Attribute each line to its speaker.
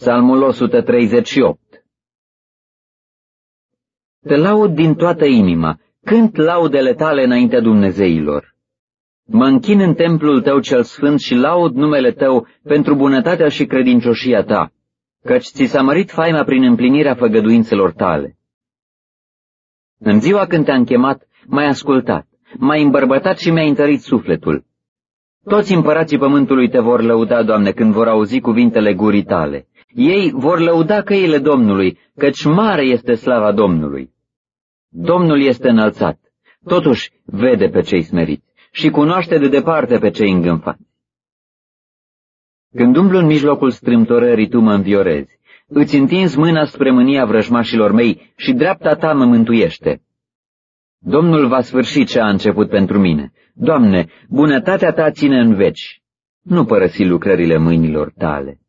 Speaker 1: Psalmul 138 Te laud din toată inima, cânt laudele tale înaintea Dumnezeilor. Mă închin în templul tău cel sfânt și laud numele tău pentru bunătatea și credincioșia ta, căci ți s-a mărit faima prin împlinirea făgăduințelor tale. În ziua când te-am chemat, m-ai ascultat, m-ai îmbărbătat și mi-ai întărit sufletul. Toți împărații pământului te vor lăuda, Doamne, când vor auzi cuvintele gurii tale. Ei vor lăuda căile Domnului, căci mare este slava Domnului. Domnul este înălțat, totuși vede pe cei smeriți și cunoaște de departe pe cei îngânfați. Când umblu în mijlocul strâmtorării, tu mă înviorezi. Îți întinzi mâna spre mânia vrăjmașilor mei și dreapta ta mă mântuiește. Domnul va sfârși ce a început pentru mine. Doamne, bunătatea ta ține în veci. Nu părăsi lucrările mâinilor tale.